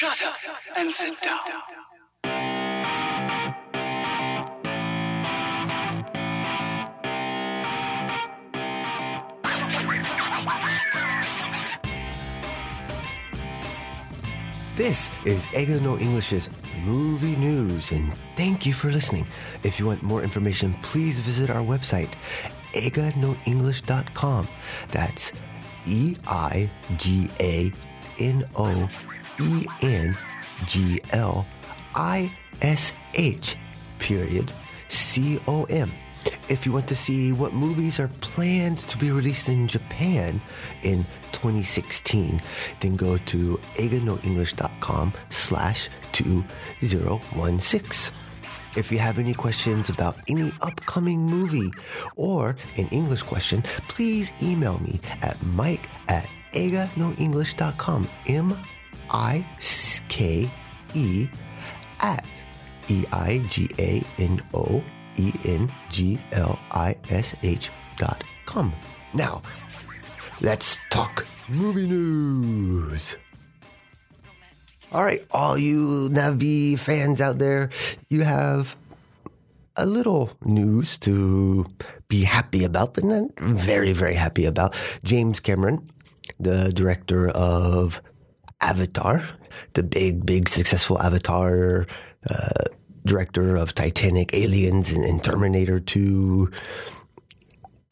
Shut up and sit down. This is Eiga No English's movie news, and thank you for listening. If you want more information, please visit our website, eiganoenglish.com. That's E I G A N O E N G L I S H, period, C O M. If you want to see what movies are planned to be released in Japan in 2016, then go to eiganoenglish.com slash 2016. If you have any questions about any upcoming movie or an English question, please email me at mike at eiganoenglish.com. M-I-K-E at E-I-G-A-N-O E N G L I S H dot com. Now, let's talk movie news. All right, all you Na'vi fans out there, you have a little news to be happy about, but not very, very happy about. James Cameron, the director of Avatar, the big, big successful Avatar, uh, director of Titanic, Aliens, and, and Terminator 2,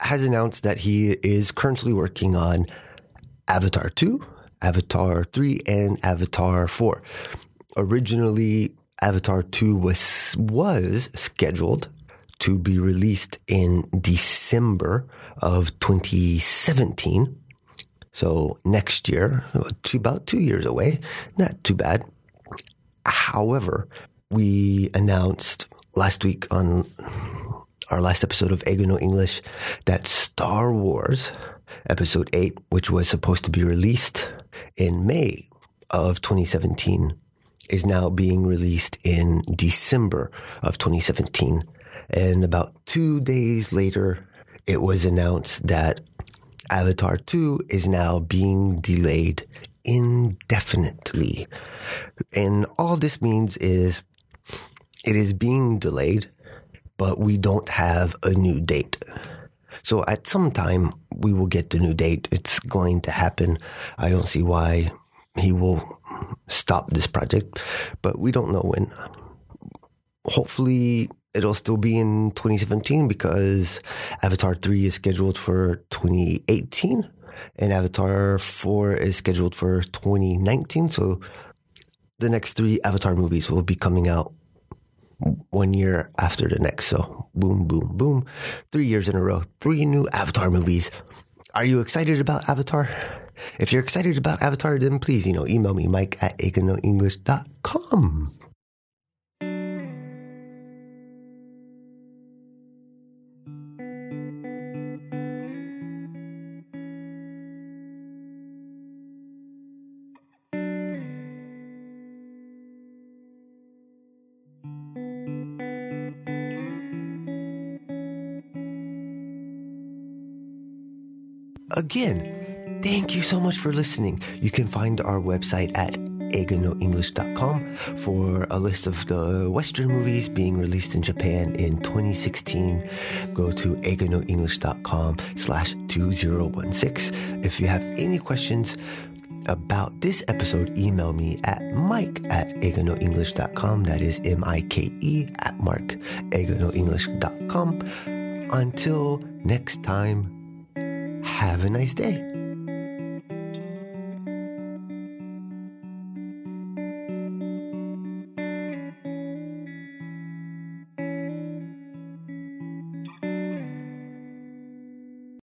has announced that he is currently working on Avatar 2, Avatar 3, and Avatar 4. Originally, Avatar 2 was, was scheduled to be released in December of 2017. So next year, about two years away, not too bad. However, we announced last week on our last episode of Eiga No English that Star Wars Episode 8, which was supposed to be released in May of 2017, is now being released in December of 2017. And about two days later, it was announced that Avatar 2 is now being delayed indefinitely. And all this means is it is being delayed, but we don't have a new date. So at some time, we will get the new date. It's going to happen. I don't see why he will stop this project, but we don't know when. Hopefully, it'll still be in 2017 because Avatar 3 is scheduled for 2018 and Avatar 4 is scheduled for 2019. So the next three Avatar movies will be coming out one year after the next. So boom, boom, boom. Three years in a row, three new Avatar movies. Are you excited about Avatar? If you're excited about Avatar, then please, you know, email me, mike at eiganoenglish.com. Again, thank you so much for listening. You can find our website at eiganoenglish.com for a list of the Western movies being released in Japan in 2016. Go to eiganoenglish.com slash 2016. If you have any questions about this episode, email me at mike at eiganoenglish.com. That is M-I-K-E at mark eiganoenglish.com. Until next time, have a nice day.